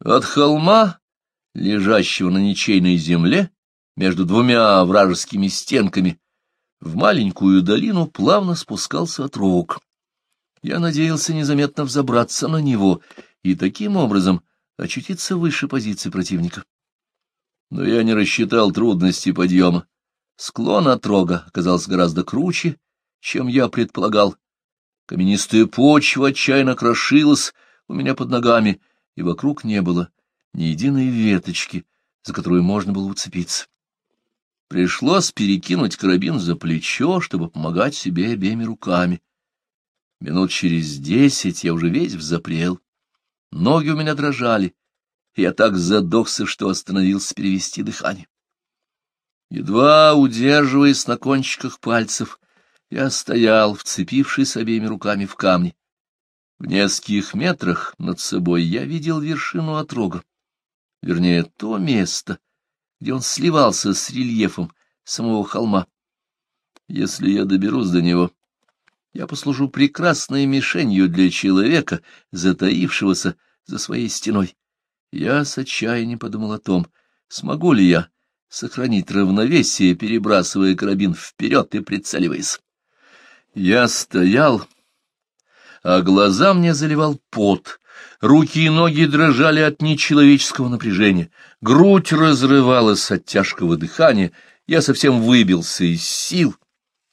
От холма, лежащего на ничейной земле, между двумя вражескими стенками, в маленькую долину плавно спускался отрог. Я надеялся незаметно взобраться на него и таким образом очутиться выше позиции противника. Но я не рассчитал трудности подъема. Склон отрога оказался гораздо круче, чем я предполагал. Каменистая почва отчаянно крошилась у меня под ногами, и вокруг не было ни единой веточки, за которую можно было уцепиться. Пришлось перекинуть карабин за плечо, чтобы помогать себе обеими руками. Минут через десять я уже весь взапрел. Ноги у меня дрожали. Я так задохся, что остановился перевести дыхание. Едва удерживаясь на кончиках пальцев, я стоял, вцепившись обеими руками в камни. В нескольких метрах над собой я видел вершину отрога, вернее, то место, где он сливался с рельефом самого холма. Если я доберусь до него, я послужу прекрасной мишенью для человека, затаившегося за своей стеной. Я с отчаянием подумал о том, смогу ли я сохранить равновесие, перебрасывая карабин вперед и прицеливаясь. Я стоял а глаза мне заливал пот. Руки и ноги дрожали от нечеловеческого напряжения. Грудь разрывалась от тяжкого дыхания. Я совсем выбился из сил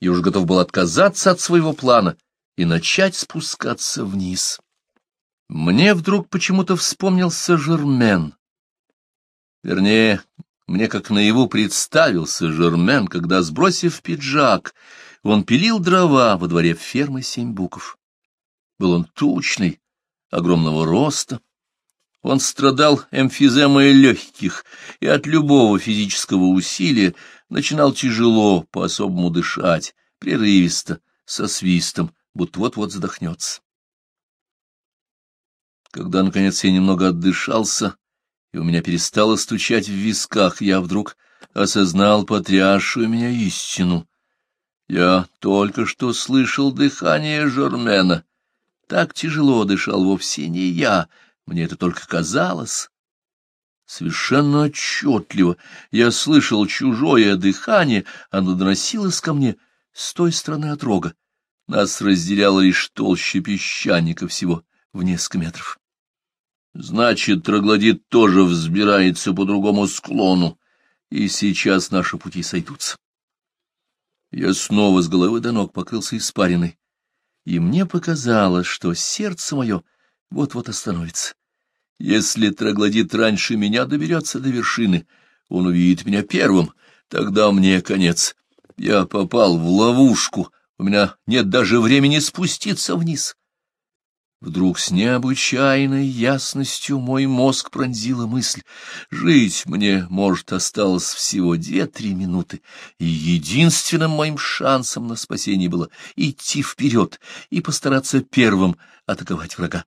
и уж готов был отказаться от своего плана и начать спускаться вниз. Мне вдруг почему-то вспомнился Жермен. Вернее, мне как наяву представился Жермен, когда, сбросив пиджак, он пилил дрова во дворе фермы Семь Буков. Был он тучный, огромного роста. Он страдал эмфиземой легких и от любого физического усилия начинал тяжело по-особому дышать, прерывисто, со свистом, будто вот-вот задохнется. Когда, наконец, я немного отдышался, и у меня перестало стучать в висках, я вдруг осознал потрясшую меня истину. Я только что слышал дыхание Жермена, так тяжело дышал вовсе не я, мне это только казалось. Совершенно отчетливо я слышал чужое дыхание, оно доносилось ко мне с той стороны от рога. Нас разделяло лишь толще песчаника всего в несколько метров. Значит, троглодит тоже взбирается по другому склону, и сейчас наши пути сойдутся. Я снова с головы до ног покрылся испариной и мне показалось, что сердце мое вот-вот остановится. Если троглодит раньше меня доберется до вершины, он увидит меня первым, тогда мне конец. Я попал в ловушку, у меня нет даже времени спуститься вниз. Вдруг с необычайной ясностью мой мозг пронзила мысль. Жить мне, может, осталось всего две-три минуты, и единственным моим шансом на спасение было идти вперед и постараться первым атаковать врага.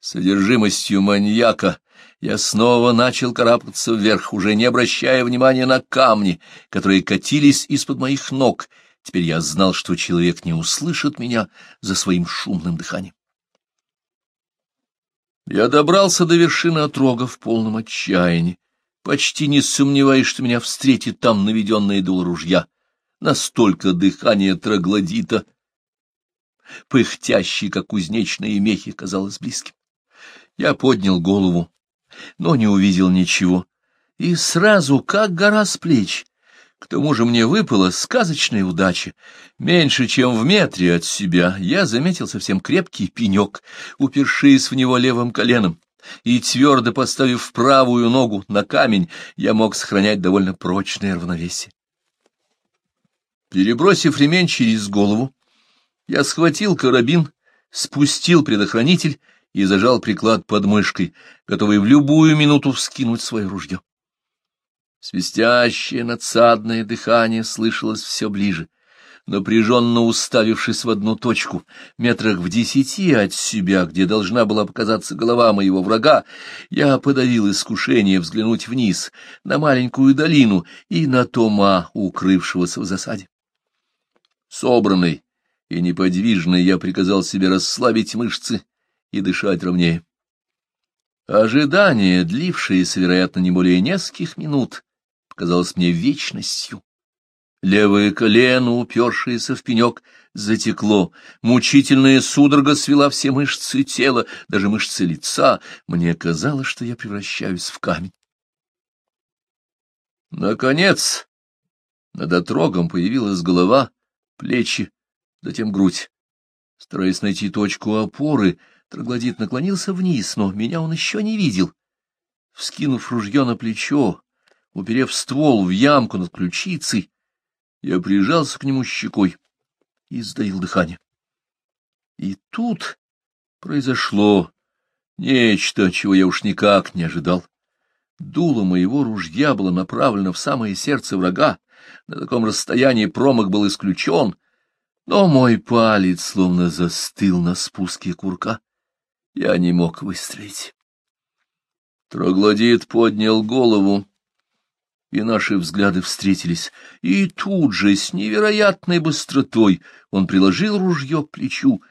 Содержимостью маньяка я снова начал карабкаться вверх, уже не обращая внимания на камни, которые катились из-под моих ног. Теперь я знал, что человек не услышит меня за своим шумным дыханием. Я добрался до вершины отрога в полном отчаянии, почти не сомневаясь, что меня встретит там наведенное дул ружья. Настолько дыхание троглодита, пыхтящий, как кузнечные мехи, казалось близким. Я поднял голову, но не увидел ничего. И сразу, как гора с плеч, к тому же мне выпала сказочная удача. Меньше чем в метре от себя я заметил совсем крепкий пенек, упершись в него левым коленом, и твердо поставив правую ногу на камень, я мог сохранять довольно прочное равновесие. Перебросив ремень через голову, я схватил карабин, спустил предохранитель и зажал приклад под мышкой, готовый в любую минуту вскинуть свое ружье. Свистящее надсадное дыхание слышалось все ближе. Напряженно уставившись в одну точку, метрах в десяти от себя, где должна была показаться голова моего врага, я подавил искушение взглянуть вниз, на маленькую долину и на Тома, укрывшегося в засаде. Собранный и неподвижный я приказал себе расслабить мышцы и дышать ровнее. Ожидание, длившееся, вероятно, не более нескольких минут, казалось мне вечностью. Левое колено, упершееся в пенек, затекло. Мучительная судорога свела все мышцы тела, даже мышцы лица. Мне казалось, что я превращаюсь в камень. Наконец, над отрогом появилась голова, плечи, затем грудь. Стараясь найти точку опоры, троглодит наклонился вниз, но меня он еще не видел. Вскинув ружье на плечо, Уперев ствол в ямку над ключицей, я прижался к нему щекой и сдаил дыхание. И тут произошло нечто, чего я уж никак не ожидал. Дуло моего ружья было направлено в самое сердце врага, на таком расстоянии промах был исключен, но мой палец словно застыл на спуске курка. Я не мог выстрелить. Троглодит поднял голову и наши взгляды встретились, и тут же, с невероятной быстротой, он приложил ружье к плечу.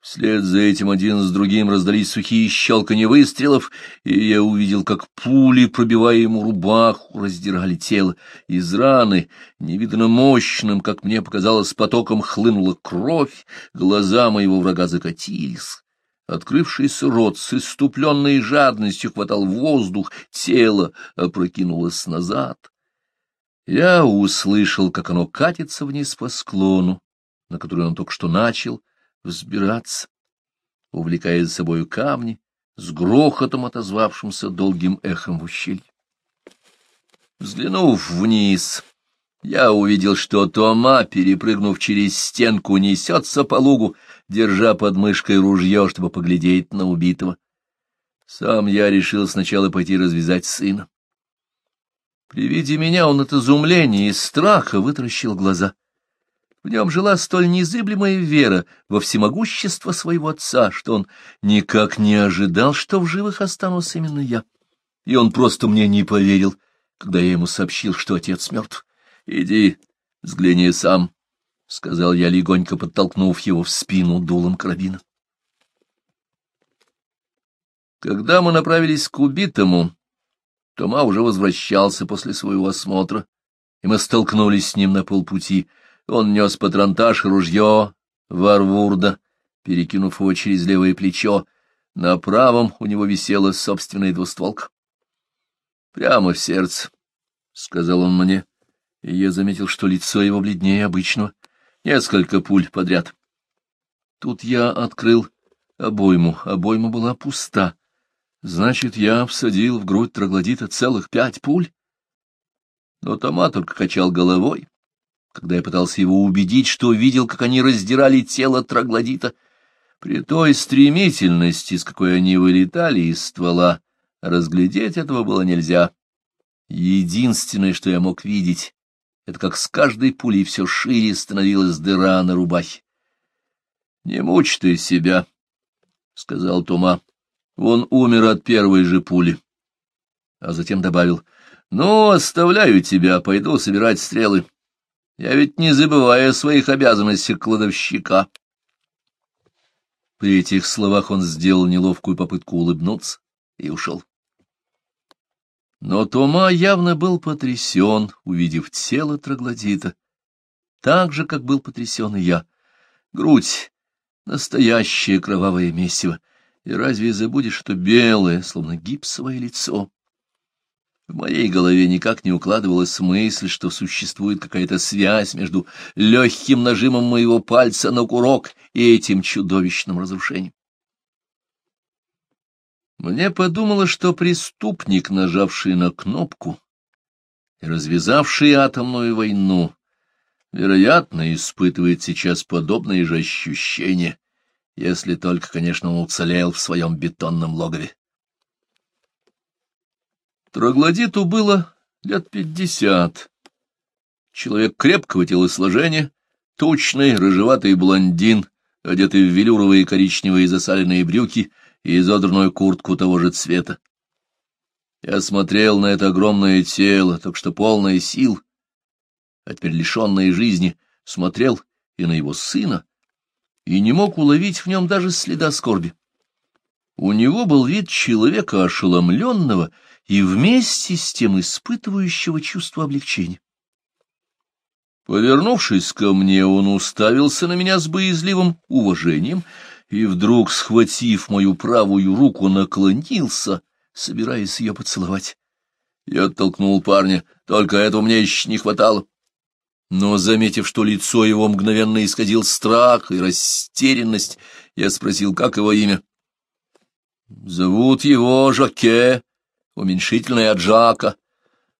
Вслед за этим один с другим раздались сухие щелканье выстрелов, и я увидел, как пули, пробивая ему рубаху, раздирали тело. Из раны, невиданно мощным, как мне показалось, потоком хлынула кровь, глаза моего врага закатились. Открывшийся рот с иступленной жадностью хватал воздух, тело опрокинулось назад. Я услышал, как оно катится вниз по склону, на который он только что начал взбираться, увлекая за собою камни, с грохотом отозвавшимся долгим эхом в ущелье. Взглянув вниз, я увидел, что Тома, перепрыгнув через стенку, несется по лугу, держа под мышкой ружье, чтобы поглядеть на убитого. Сам я решил сначала пойти развязать сына. При виде меня он от изумления и страха вытращил глаза. В нем жила столь незыблемая вера во всемогущество своего отца, что он никак не ожидал, что в живых останусь именно я. И он просто мне не поверил, когда я ему сообщил, что отец мертв. — Иди, взгляни сам, — сказал я, легонько подтолкнув его в спину дулом карабина. Когда мы направились к убитому, Тома уже возвращался после своего осмотра, и мы столкнулись с ним на полпути. Он нес патронтаж ружье Варвурда, перекинув его через левое плечо. На правом у него висела собственная двустволка. «Прямо в сердце», — сказал он мне, и я заметил, что лицо его бледнее обычного. Несколько пуль подряд. Тут я открыл обойму. Обойма была пуста. Значит, я всадил в грудь троглодита целых пять пуль? Но Тома только качал головой, когда я пытался его убедить, что видел, как они раздирали тело троглодита. При той стремительности, с какой они вылетали из ствола, разглядеть этого было нельзя. Единственное, что я мог видеть, это как с каждой пулей все шире становилась дыра на рубахе. — Не мучь ты себя, — сказал Тома. Он умер от первой же пули. А затем добавил, — Ну, оставляю тебя, пойду собирать стрелы. Я ведь не забываю о своих обязанностях кладовщика. При этих словах он сделал неловкую попытку улыбнуться и ушел. Но Тома явно был потрясен, увидев тело троглодита, так же, как был потрясен и я. Грудь — настоящее кровавое месиво, и разве забудешь, что белое, словно гипсовое лицо? В моей голове никак не укладывалась мысль, что существует какая-то связь между легким нажимом моего пальца на курок и этим чудовищным разрушением. Мне подумалось, что преступник, нажавший на кнопку и развязавший атомную войну, вероятно, испытывает сейчас подобные же ощущения, если только, конечно, он уцелел в своем бетонном логове. Троглодиту было лет пятьдесят. Человек крепкого телосложения, тучный, рыжеватый блондин, одетый в велюровые коричневые засаленные брюки — и изодранную куртку того же цвета. Я смотрел на это огромное тело, только что полное сил, а теперь лишенное жизни, смотрел и на его сына, и не мог уловить в нем даже следа скорби. У него был вид человека ошеломленного и вместе с тем испытывающего чувство облегчения. Повернувшись ко мне, он уставился на меня с боязливым уважением — и вдруг, схватив мою правую руку, наклонился, собираясь ее поцеловать. Я оттолкнул парня, только этого мне еще не хватало. Но, заметив, что лицо его мгновенно исказил страх и растерянность, я спросил, как его имя. «Зовут его Жаке, уменьшительное от Жака».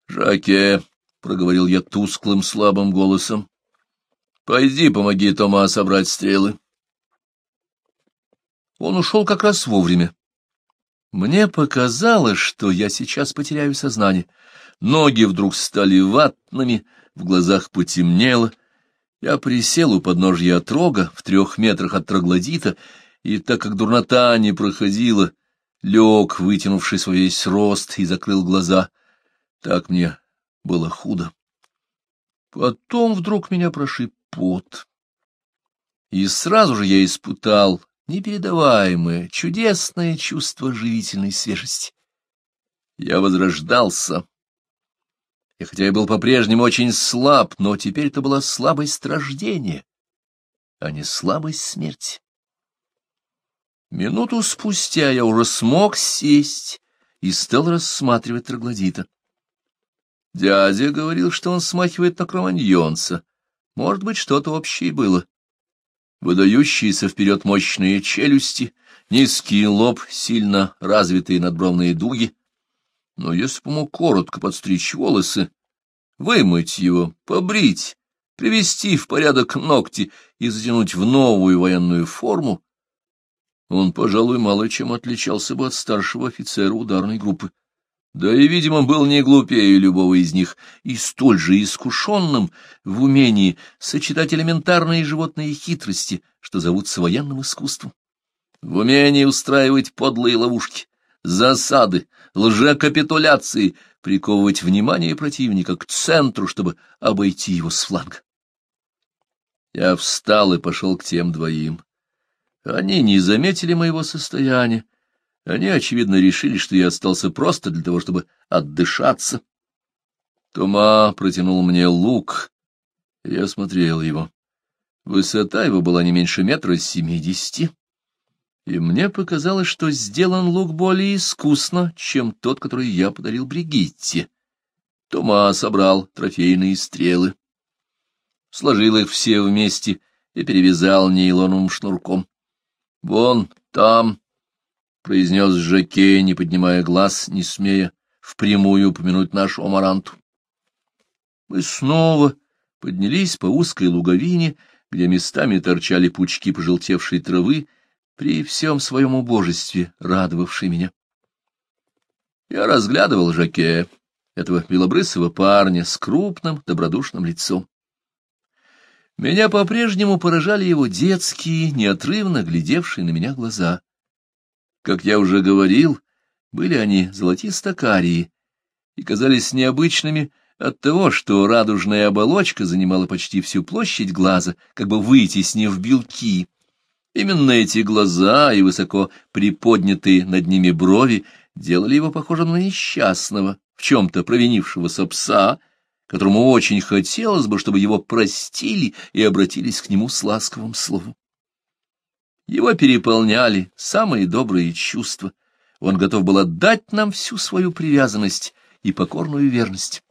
«Жаке», — проговорил я тусклым слабым голосом, — «пойди помоги Тома собрать стрелы». Он ушел как раз вовремя. Мне показалось, что я сейчас потеряю сознание. Ноги вдруг стали ватными, в глазах потемнело. Я присел у подножья отрога в трех метрах от троглодита, и так как дурнота не проходила, лег, вытянувшись во весь рост, и закрыл глаза. Так мне было худо. Потом вдруг меня прошиб пот. И сразу же я испытал непередаваемое, чудесное чувство живительной свежести. Я возрождался. И хотя я был по-прежнему очень слаб, но теперь это была слабость рождения, а не слабость смерти. Минуту спустя я уже смог сесть и стал рассматривать троглодита. Дядя говорил, что он смахивает на кроманьонца. Может быть, что-то общее было выдающиеся вперед мощные челюсти, низкий лоб, сильно развитые надбровные дуги. Но если бы ему коротко подстричь волосы, вымыть его, побрить, привести в порядок ногти и затянуть в новую военную форму, он, пожалуй, мало чем отличался бы от старшего офицера ударной группы. Да и, видимо, был не глупее любого из них и столь же искушенным в умении сочетать элементарные животные хитрости, что зовутся военным искусством. В умении устраивать подлые ловушки, засады, лжекапитуляции, приковывать внимание противника к центру, чтобы обойти его с фланга. Я встал и пошел к тем двоим. Они не заметили моего состояния они, очевидно, решили, что я остался просто для того, чтобы отдышаться. Тома протянул мне лук. Я осмотрел его. Высота его была не меньше метра семидесяти. И мне показалось, что сделан лук более искусно, чем тот, который я подарил Бригитте. Тома собрал трофейные стрелы, сложил их все вместе и перевязал нейлоновым шнурком. — Вон там, произнес Жакей, не поднимая глаз, не смея впрямую упомянуть нашу амаранту. Мы снова поднялись по узкой луговине, где местами торчали пучки пожелтевшей травы, при всем своем убожестве, радовавшей меня. Я разглядывал Жакея, этого белобрысого парня с крупным добродушным лицом. Меня по-прежнему поражали его детские, неотрывно глядевшие на меня глаза. Как я уже говорил, были они золотисто-карие и казались необычными от того, что радужная оболочка занимала почти всю площадь глаза, как бы вытеснив белки. Именно эти глаза и высоко приподнятые над ними брови делали его похожим на несчастного, в чем-то провинившегося пса, которому очень хотелось бы, чтобы его простили и обратились к нему с ласковым словом. Его переполняли самые добрые чувства. Он готов был отдать нам всю свою привязанность и покорную верность.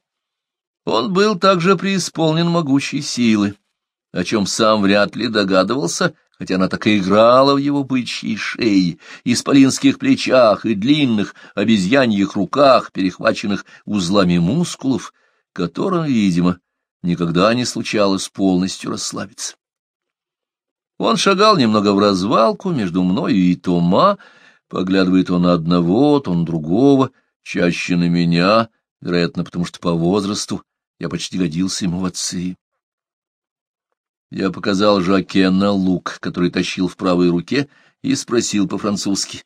Он был также преисполнен могучей силы, о чем сам вряд ли догадывался, хотя она так и играла в его бычьей шее, исполинских плечах и длинных обезьяньих руках, перехваченных узлами мускулов, которым, видимо, никогда не случалось полностью расслабиться. Он шагал немного в развалку между мною и Тома, поглядывает он на одного, то на другого, чаще на меня, вероятно, потому что по возрасту я почти годился ему в отцы. Я показал Жакена лук, который тащил в правой руке, и спросил по-французски.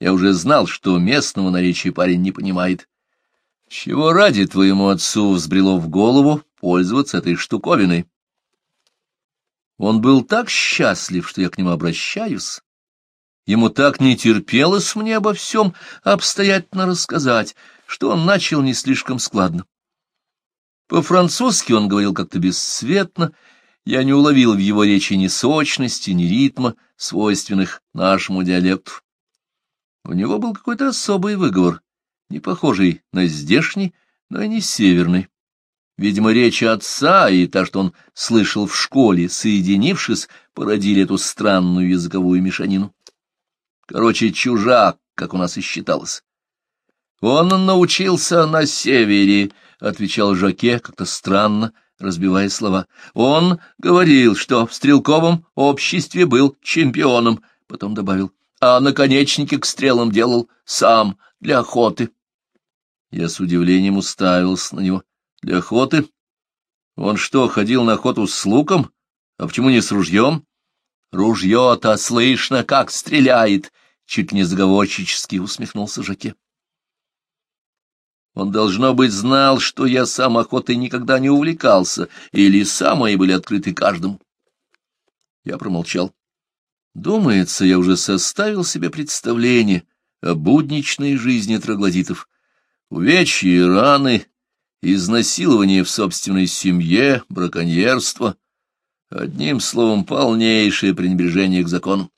Я уже знал, что местного наречия парень не понимает. — Чего ради твоему отцу взбрело в голову пользоваться этой штуковиной? Он был так счастлив, что я к нему обращаюсь. Ему так не терпелось мне обо всем обстоятельно рассказать, что он начал не слишком складно. По-французски он говорил как-то бесцветно, я не уловил в его речи ни сочности, ни ритма, свойственных нашему диалекту. У него был какой-то особый выговор, не похожий на здешний, но и не северный. Видимо, речь отца и та, что он слышал в школе, соединившись, породили эту странную языковую мешанину. Короче, чужак, как у нас и считалось. «Он научился на севере», — отвечал Жаке, как-то странно, разбивая слова. «Он говорил, что в стрелковом обществе был чемпионом», — потом добавил, «а наконечники к стрелам делал сам для охоты». Я с удивлением уставился на него. Для охоты? Он что, ходил на охоту с луком? А почему не с ружьем? Ружье-то слышно, как стреляет! Чуть не заговорщически усмехнулся Жаке. Он, должно быть, знал, что я сам охотой никогда не увлекался, или самые были открыты каждому. Я промолчал. Думается, я уже составил себе представление о будничной жизни троглодитов. Увечья и раны, изнасилование в собственной семье, браконьерство. Одним словом, полнейшее пренебрежение к закону.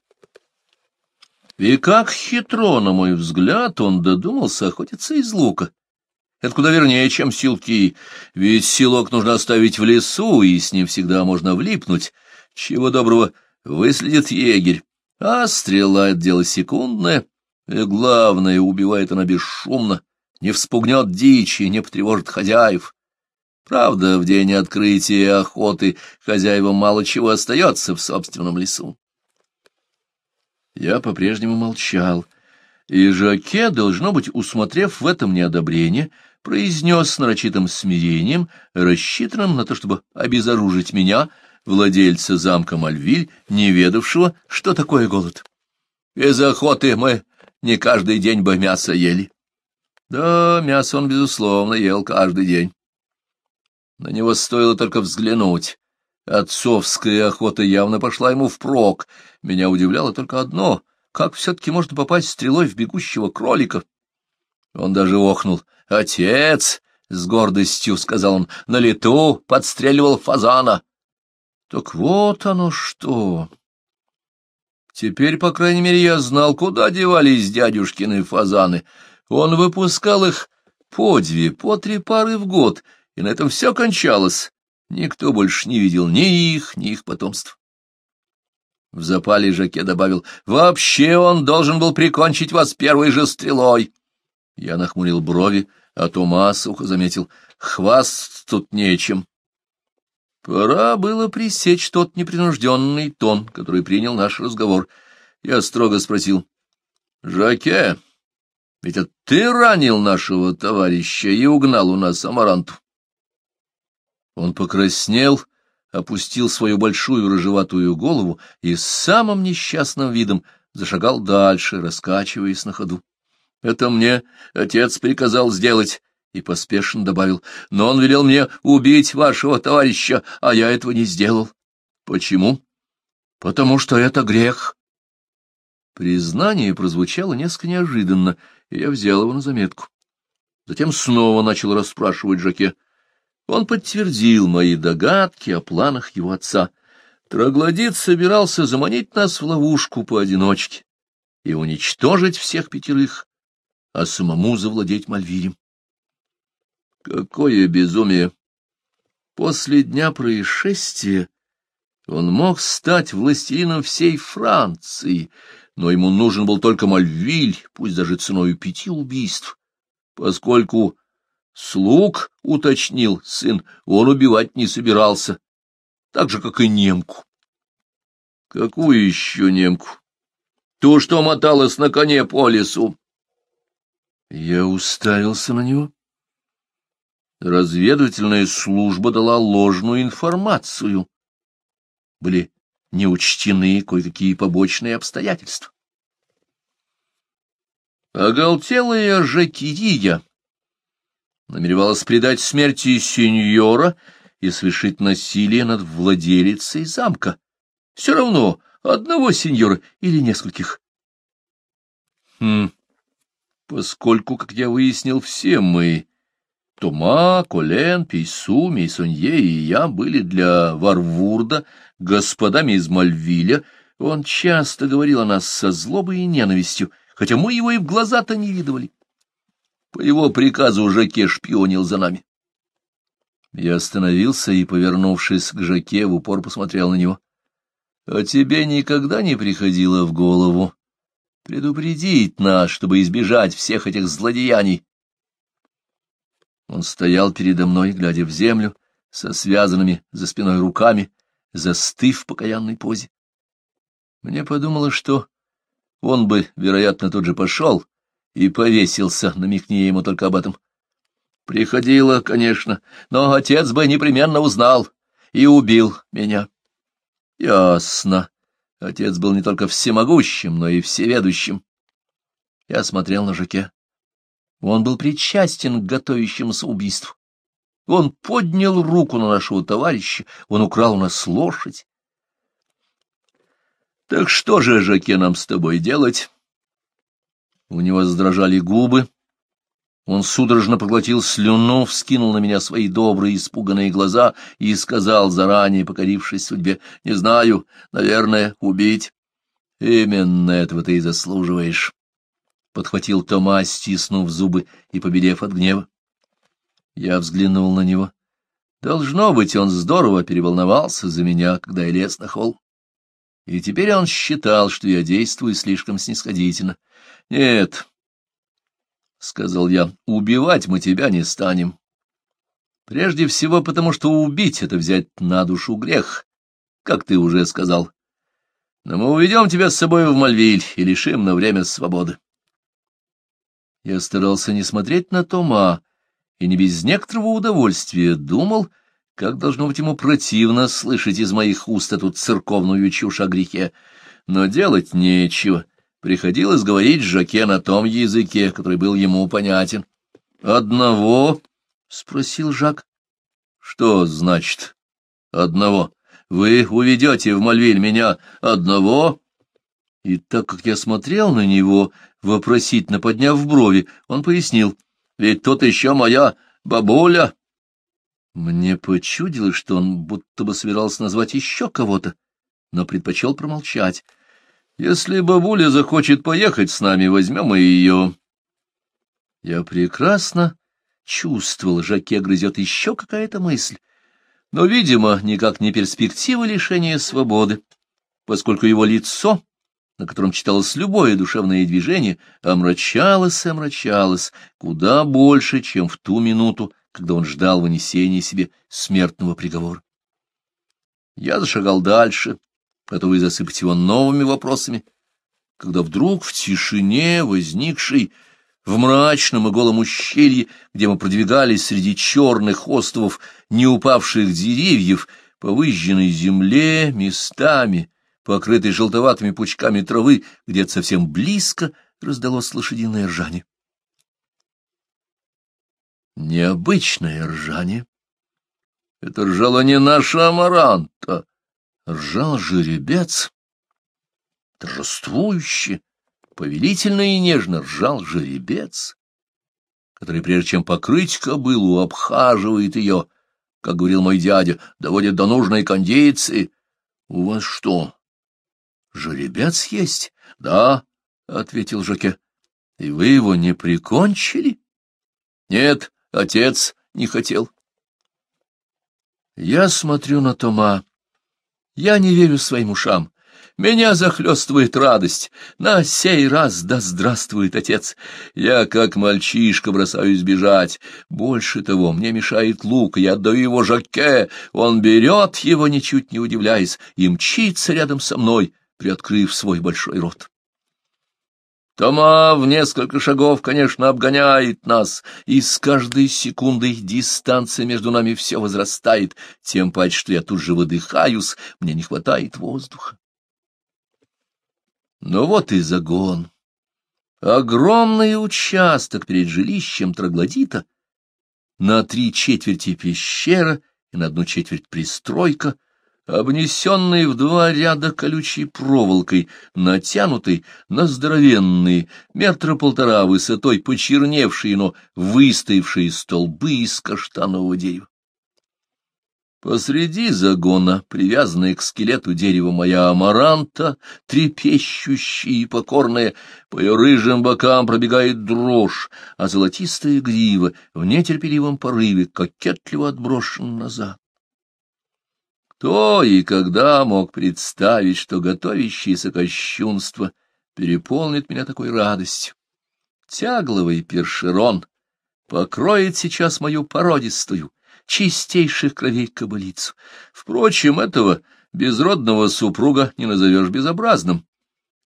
И как хитро, на мой взгляд, он додумался охотиться из лука. Это куда вернее, чем силки, ведь силок нужно оставить в лесу, и с ним всегда можно влипнуть. Чего доброго, выследит егерь. А стрела — это дело секундное, и главное, убивает она бесшумно не вспугнет дичи, не потревожит хозяев. Правда, в день открытия охоты хозяевам мало чего остается в собственном лесу. Я по-прежнему молчал, и Жаке, должно быть, усмотрев в этом неодобрение, произнес с нарочитым смирением, рассчитанным на то, чтобы обезоружить меня, владельца замка Мальвиль, не ведавшего, что такое голод. Без охоты мы не каждый день бы мясо ели. Да, мясо он, безусловно, ел каждый день. На него стоило только взглянуть. Отцовская охота явно пошла ему впрок. Меня удивляло только одно — как все-таки можно попасть стрелой в бегущего кролика? Он даже охнул. «Отец!» — с гордостью сказал он. «На лету подстреливал фазана». «Так вот оно что!» Теперь, по крайней мере, я знал, куда девались дядюшкины фазаны — он выпускал их по две, по три пары в год, и на этом все кончалось. Никто больше не видел ни их, ни их потомств. В запале Жаке добавил, «Вообще он должен был прикончить вас первой же стрелой!» Я нахмурил брови, а Томас сухо заметил, «Хваст тут нечем». Пора было пресечь тот непринужденный тон, который принял наш разговор. Я строго спросил, «Жаке, ведь это ты ранил нашего товарища и угнал у нас амаранту. Он покраснел, опустил свою большую рыжеватую голову и с самым несчастным видом зашагал дальше, раскачиваясь на ходу. Это мне отец приказал сделать, и поспешно добавил, но он велел мне убить вашего товарища, а я этого не сделал. Почему? Потому что это грех. Признание прозвучало несколько неожиданно, и я взял его на заметку. Затем снова начал расспрашивать Жаке. Он подтвердил мои догадки о планах его отца. Троглодит собирался заманить нас в ловушку поодиночке и уничтожить всех пятерых, а самому завладеть Мальвирем. Какое безумие! После дня происшествия он мог стать властелином всей Франции, но ему нужен был только Мальвиль, пусть даже ценой пяти убийств, поскольку слуг, уточнил сын, он убивать не собирался, так же, как и немку. Какую еще немку? Ту, что моталась на коне по лесу. Я уставился на него. Разведывательная служба дала ложную информацию. Были не учтены кое-какие побочные обстоятельства. Оголтелая Жакирия намеревалась предать смерти сеньора и совершить насилие над владелицей замка. Все равно, одного сеньора или нескольких. Хм, поскольку, как я выяснил, все мы Тума, Колен, Пейсу, Мейсунье и я были для Варвурда господами из Мальвиля. Он часто говорил о нас со злобой и ненавистью, хотя мы его и в глаза-то не видывали. По его приказу Жаке шпионил за нами. Я остановился и, повернувшись к Жаке, в упор посмотрел на него. — А тебе никогда не приходило в голову предупредить нас, чтобы избежать всех этих злодеяний? Он стоял передо мной, глядя в землю, со связанными за спиной руками, застыв в покаянной позе. Мне подумалось, что он бы, вероятно, тут же пошел и повесился, намекни ему только об этом. Приходило, конечно, но отец бы непременно узнал и убил меня. Ясно. Отец был не только всемогущим, но и всеведущим. Я смотрел на Жаке. Он был причастен к готовящемуся убийству. Он поднял руку на нашего товарища, он украл у нас лошадь. — Так что же, Жаке, нам с тобой делать? У него задрожали губы. Он судорожно проглотил слюну, вскинул на меня свои добрые испуганные глаза и сказал, заранее покорившись судьбе, «Не знаю, наверное, убить». «Именно этого ты и заслуживаешь» подхватил Тома, стиснув зубы и побелев от гнева. Я взглянул на него. Должно быть, он здорово переволновался за меня, когда я лез на холм. И теперь он считал, что я действую слишком снисходительно. — Нет, — сказал я, — убивать мы тебя не станем. Прежде всего потому, что убить — это взять на душу грех, как ты уже сказал. Но мы уведем тебя с собой в Мальвиль и лишим на время свободы. Я старался не смотреть на Тома, и не без некоторого удовольствия думал, как должно быть ему противно слышать из моих уст эту церковную чушь о грехе. Но делать нечего. Приходилось говорить Жаке на том языке, который был ему понятен. «Одного?» — спросил Жак. «Что значит «одного»? Вы уведете в Мальвиль меня одного?» И так как я смотрел на него, Вопросительно подняв брови, он пояснил. «Ведь тут еще моя бабуля!» Мне почудилось, что он будто бы собирался назвать еще кого-то, но предпочел промолчать. «Если бабуля захочет поехать с нами, возьмем и ее». Я прекрасно чувствовал, Жаке грызет еще какая-то мысль, но, видимо, никак не перспектива лишения свободы, поскольку его лицо на котором читалось любое душевное движение, омрачалось и омрачалось куда больше, чем в ту минуту, когда он ждал вынесения себе смертного приговора. Я зашагал дальше, готовый засыпать его новыми вопросами, когда вдруг в тишине, возникшей в мрачном и голом ущелье, где мы продвигались среди черных островов неупавших деревьев, по выжженной земле местами — покрытой желтоватыми пучками травы, где-то совсем близко раздалось лошадиное ржание. Необычное ржание. Это ржало не наша амаранта. Ржал жеребец. Торжествующе, повелительно и нежно ржал жеребец, который, прежде чем покрыть кобылу, обхаживает ее, как говорил мой дядя, доводит до нужной кондиции. У вас что, жеребец есть? — Да, — ответил Жаке. — И вы его не прикончили? — Нет, отец не хотел. Я смотрю на Тома. Я не верю своим ушам. Меня захлестывает радость. На сей раз да здравствует отец. Я, как мальчишка, бросаюсь бежать. Больше того, мне мешает лук, я даю его Жаке. Он берет его, ничуть не удивляясь, и мчится рядом со мной приоткрыв свой большой рот. Тома в несколько шагов, конечно, обгоняет нас, и с каждой секундой дистанция между нами все возрастает, тем паче, что я тут же выдыхаюсь, мне не хватает воздуха. Ну вот и загон. Огромный участок перед жилищем троглодита, на три четверти пещера и на одну четверть пристройка, обнесенный в два ряда колючей проволокой, натянутой на здоровенные, метра полтора высотой, почерневшие, но выстоявшие столбы из каштанового дерева. Посреди загона, привязанная к скелету дерева моя амаранта, трепещущая и покорная, по ее рыжим бокам пробегает дрожь, а золотистая грива в нетерпеливом порыве кокетливо отброшена назад. Кто и когда мог представить, что готовящееся кощунство переполнит меня такой радостью? Тягловый першерон покроет сейчас мою породистую, чистейших кровей кобылицу. Впрочем, этого безродного супруга не назовешь безобразным.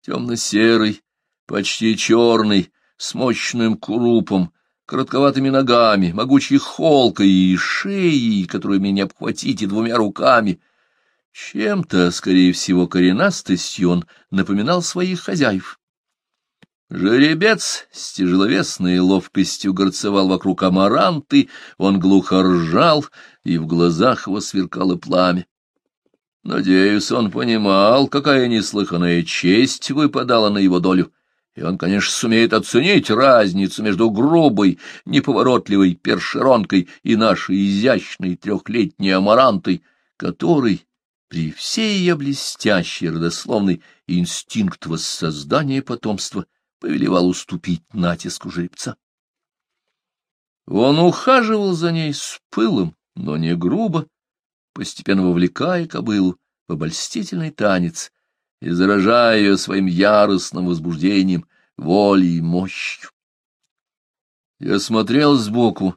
Темно-серый, почти черный, с мощным курупом, коротковатыми ногами, могучей холкой и шеей, которую меня обхватите двумя руками, чем-то, скорее всего, коренастостью он напоминал своих хозяев. Жеребец с тяжеловесной ловкостью горцевал вокруг амаранты, он глухо ржал, и в глазах его сверкало пламя. Надеюсь, он понимал, какая неслыханная честь выпадала на его долю, и он, конечно, сумеет оценить разницу между грубой, неповоротливой першеронкой и нашей изящной трехлетней амарантой, которой при всей ее блестящей родословной инстинкт воссоздания потомства повелевал уступить натиску жеребца. Он ухаживал за ней с пылом, но не грубо, постепенно вовлекая кобылу в обольстительный танец и заражая ее своим яростным возбуждением, волей и мощью. Я смотрел сбоку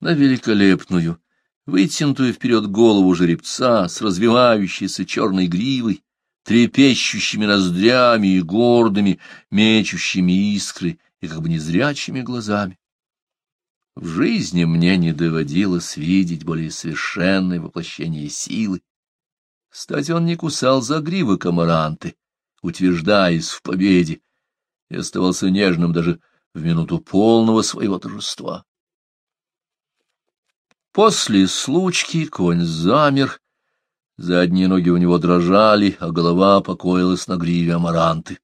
на великолепную, вытянутую вперед голову жеребца с развивающейся черной гривой, трепещущими ноздрями и гордыми, мечущими искры и как бы незрячими глазами. В жизни мне не доводилось видеть более совершенное воплощение силы. Кстати, он не кусал за гривы комаранты, утверждаясь в победе, и оставался нежным даже в минуту полного своего торжества. После случки конь замер, задние ноги у него дрожали, а голова покоилась на гриве амаранты.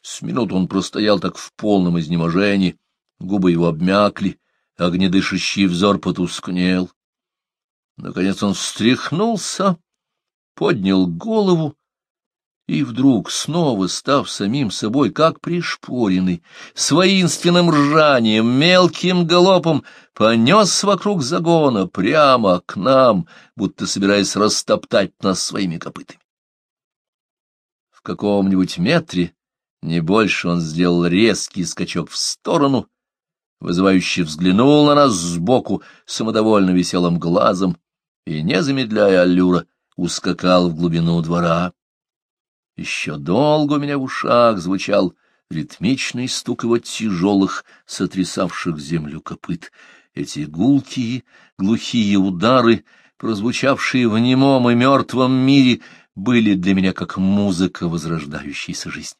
С минут он простоял так в полном изнеможении, губы его обмякли, огнедышащий взор потускнел. Наконец он встряхнулся, поднял голову и вдруг, снова став самим собой, как пришпоренный, с воинственным ржанием, мелким галопом, понес вокруг загона прямо к нам, будто собираясь растоптать нас своими копытами. В каком-нибудь метре, не больше, он сделал резкий скачок в сторону, вызывающе взглянул на нас сбоку самодовольно веселым глазом и, не замедляя аллюра, ускакал в глубину двора. Еще долго у меня в ушах звучал ритмичный стук его тяжелых, сотрясавших землю копыт. Эти гулкие, глухие удары, прозвучавшие в немом и мертвом мире, были для меня как музыка возрождающейся жизнь.